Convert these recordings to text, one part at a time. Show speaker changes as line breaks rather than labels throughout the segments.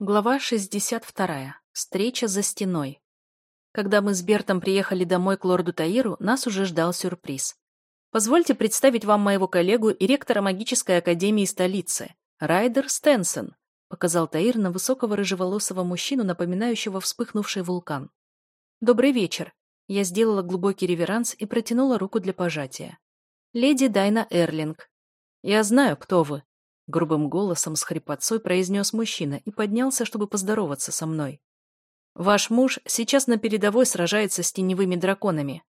Глава 62. Встреча за стеной. Когда мы с Бертом приехали домой к лорду Таиру, нас уже ждал сюрприз. Позвольте представить вам моего коллегу и ректора магической академии столицы, Райдер Стенсон, показал Таир на высокого рыжеволосого мужчину, напоминающего вспыхнувший вулкан. Добрый вечер. Я сделала глубокий реверанс и протянула руку для пожатия. Леди Дайна Эрлинг. Я знаю, кто вы, Грубым голосом с хрипотцой произнес мужчина и поднялся, чтобы поздороваться со мной. «Ваш муж сейчас на передовой сражается с теневыми драконами».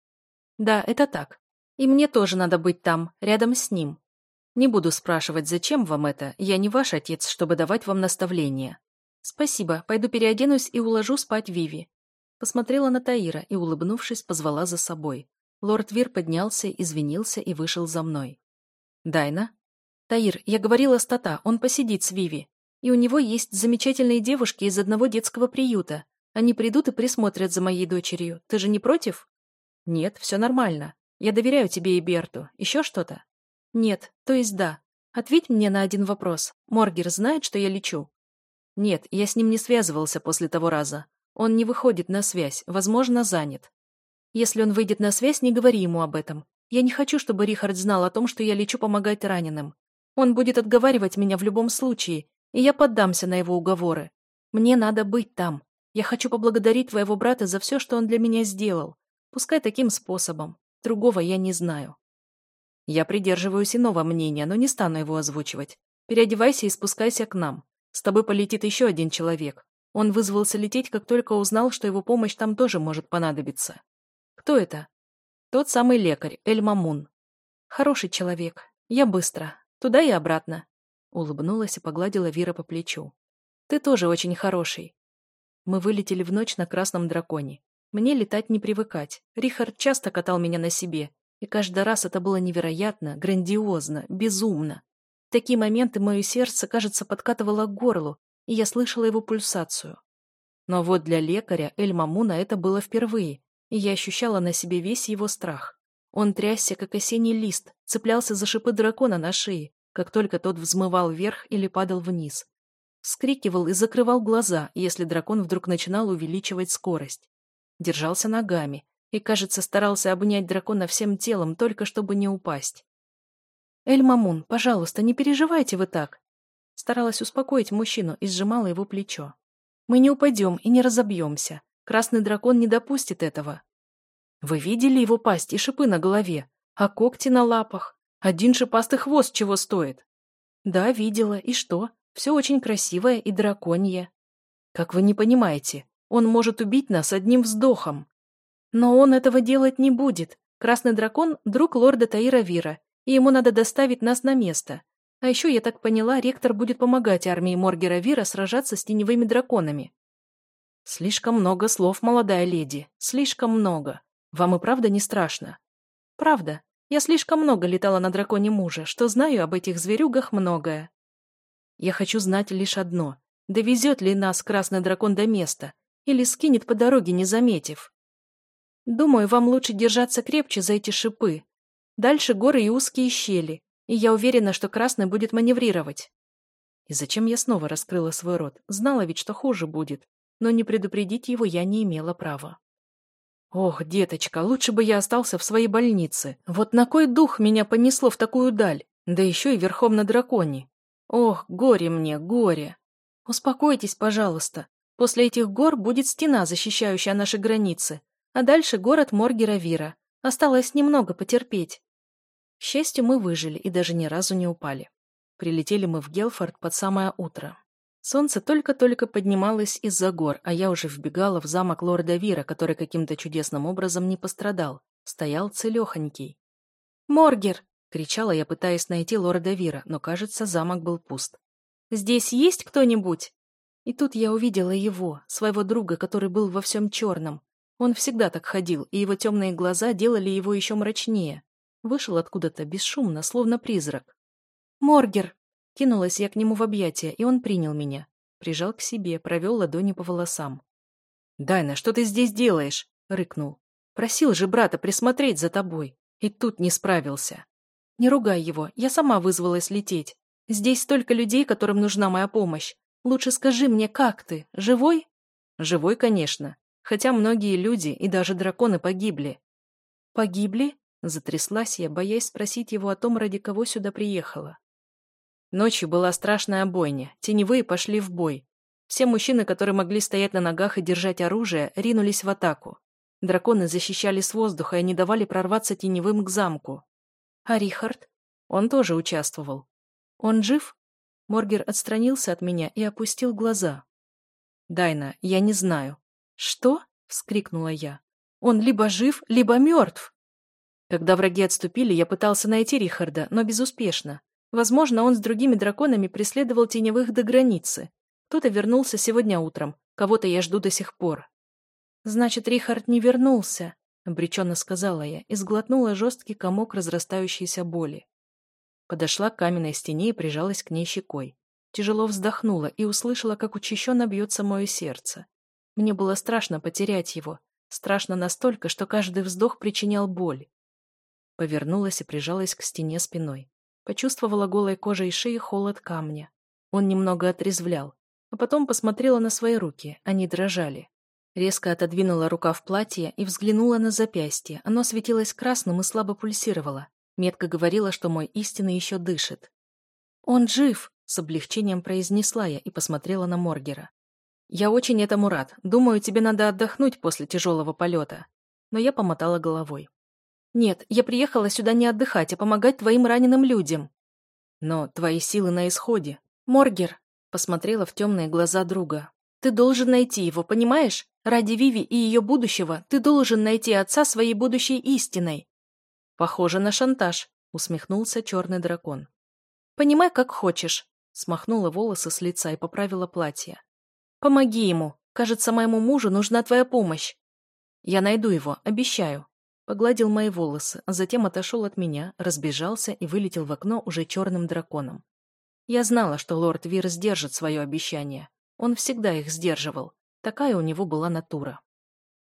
«Да, это так. И мне тоже надо быть там, рядом с ним. Не буду спрашивать, зачем вам это, я не ваш отец, чтобы давать вам наставления. Спасибо, пойду переоденусь и уложу спать Виви». Посмотрела на Таира и, улыбнувшись, позвала за собой. Лорд Вир поднялся, извинился и вышел за мной. «Дайна?» «Таир, я говорила с Тата, он посидит с Виви. И у него есть замечательные девушки из одного детского приюта. Они придут и присмотрят за моей дочерью. Ты же не против?» «Нет, все нормально. Я доверяю тебе и Берту. Еще что-то?» «Нет, то есть да. Ответь мне на один вопрос. Моргер знает, что я лечу?» «Нет, я с ним не связывался после того раза. Он не выходит на связь, возможно, занят. Если он выйдет на связь, не говори ему об этом. Я не хочу, чтобы Рихард знал о том, что я лечу помогать раненым. Он будет отговаривать меня в любом случае, и я поддамся на его уговоры. Мне надо быть там. Я хочу поблагодарить твоего брата за все, что он для меня сделал. Пускай таким способом. Другого я не знаю. Я придерживаюсь иного мнения, но не стану его озвучивать. Переодевайся и спускайся к нам. С тобой полетит еще один человек. Он вызвался лететь, как только узнал, что его помощь там тоже может понадобиться. Кто это? Тот самый лекарь, Эль Мамун. Хороший человек. Я быстро. Туда и обратно. Улыбнулась и погладила Вира по плечу. Ты тоже очень хороший. Мы вылетели в ночь на красном драконе. Мне летать не привыкать. Рихард часто катал меня на себе, и каждый раз это было невероятно, грандиозно, безумно. В такие моменты мое сердце, кажется, подкатывало к горлу, и я слышала его пульсацию. Но вот для лекаря Эль Мамуна это было впервые, и я ощущала на себе весь его страх. Он трясся, как осенний лист, цеплялся за шипы дракона на шее, как только тот взмывал вверх или падал вниз. Скрикивал и закрывал глаза, если дракон вдруг начинал увеличивать скорость. Держался ногами и, кажется, старался обнять дракона всем телом, только чтобы не упасть. «Эль Мамун, пожалуйста, не переживайте вы так!» Старалась успокоить мужчину и сжимала его плечо. «Мы не упадем и не разобьемся. Красный дракон не допустит этого. Вы видели его пасть и шипы на голове? А когти на лапах? Один шипастый хвост чего стоит? Да, видела. И что? Все очень красивое и драконье. Как вы не понимаете, он может убить нас одним вздохом. Но он этого делать не будет. Красный дракон – друг лорда Таира Вира, и ему надо доставить нас на место. А еще, я так поняла, ректор будет помогать армии Моргера Вира сражаться с теневыми драконами. Слишком много слов, молодая леди, слишком много. Вам и правда не страшно? Правда. Я слишком много летала на драконе мужа, что знаю об этих зверюгах многое. Я хочу знать лишь одно. Довезет ли нас красный дракон до места? Или скинет по дороге, не заметив? Думаю, вам лучше держаться крепче за эти шипы. Дальше горы и узкие щели, и я уверена, что красный будет маневрировать. И зачем я снова раскрыла свой рот? Знала ведь, что хуже будет, но не предупредить его я не имела права. Ох, деточка, лучше бы я остался в своей больнице. Вот на кой дух меня понесло в такую даль? Да еще и верхом на драконе. Ох, горе мне, горе. Успокойтесь, пожалуйста. После этих гор будет стена, защищающая наши границы. А дальше город Моргера Вира. Осталось немного потерпеть. К счастью, мы выжили и даже ни разу не упали. Прилетели мы в Гелфорд под самое утро. Солнце только-только поднималось из-за гор, а я уже вбегала в замок лорда Вира, который каким-то чудесным образом не пострадал. Стоял целехонький. «Моргер!» — кричала я, пытаясь найти лорда Вира, но, кажется, замок был пуст. «Здесь есть кто-нибудь?» И тут я увидела его, своего друга, который был во всем черном. Он всегда так ходил, и его темные глаза делали его еще мрачнее. Вышел откуда-то бесшумно, словно призрак. «Моргер!» Кинулась я к нему в объятия, и он принял меня. Прижал к себе, провел ладони по волосам. «Дайна, что ты здесь делаешь?» — рыкнул. «Просил же брата присмотреть за тобой. И тут не справился». «Не ругай его, я сама вызвалась лететь. Здесь столько людей, которым нужна моя помощь. Лучше скажи мне, как ты? Живой?» «Живой, конечно. Хотя многие люди и даже драконы погибли». «Погибли?» — затряслась я, боясь спросить его о том, ради кого сюда приехала. Ночью была страшная бойня. Теневые пошли в бой. Все мужчины, которые могли стоять на ногах и держать оружие, ринулись в атаку. Драконы защищали с воздуха и не давали прорваться теневым к замку. А Рихард? Он тоже участвовал. Он жив? Моргер отстранился от меня и опустил глаза. «Дайна, я не знаю». «Что?» — вскрикнула я. «Он либо жив, либо мертв». Когда враги отступили, я пытался найти Рихарда, но безуспешно. Возможно, он с другими драконами преследовал теневых до границы. Кто-то вернулся сегодня утром, кого-то я жду до сих пор. «Значит, Рихард не вернулся», — обреченно сказала я и сглотнула жесткий комок разрастающейся боли. Подошла к каменной стене и прижалась к ней щекой. Тяжело вздохнула и услышала, как учащенно бьется мое сердце. Мне было страшно потерять его. Страшно настолько, что каждый вздох причинял боль. Повернулась и прижалась к стене спиной. Почувствовала голой кожей шеи холод камня. Он немного отрезвлял. А потом посмотрела на свои руки, они дрожали. Резко отодвинула рука в платье и взглянула на запястье. Оно светилось красным и слабо пульсировало. Метка говорила, что мой истинный еще дышит. «Он жив!» — с облегчением произнесла я и посмотрела на Моргера. «Я очень этому рад. Думаю, тебе надо отдохнуть после тяжелого полета». Но я помотала головой. «Нет, я приехала сюда не отдыхать, а помогать твоим раненым людям». «Но твои силы на исходе». «Моргер», — посмотрела в темные глаза друга. «Ты должен найти его, понимаешь? Ради Виви и ее будущего ты должен найти отца своей будущей истиной». «Похоже на шантаж», — усмехнулся черный дракон. «Понимай, как хочешь», — смахнула волосы с лица и поправила платье. «Помоги ему. Кажется, моему мужу нужна твоя помощь». «Я найду его, обещаю», Погладил мои волосы, затем отошел от меня, разбежался и вылетел в окно уже черным драконом. Я знала, что лорд Вир сдержит свое обещание. Он всегда их сдерживал. Такая у него была натура.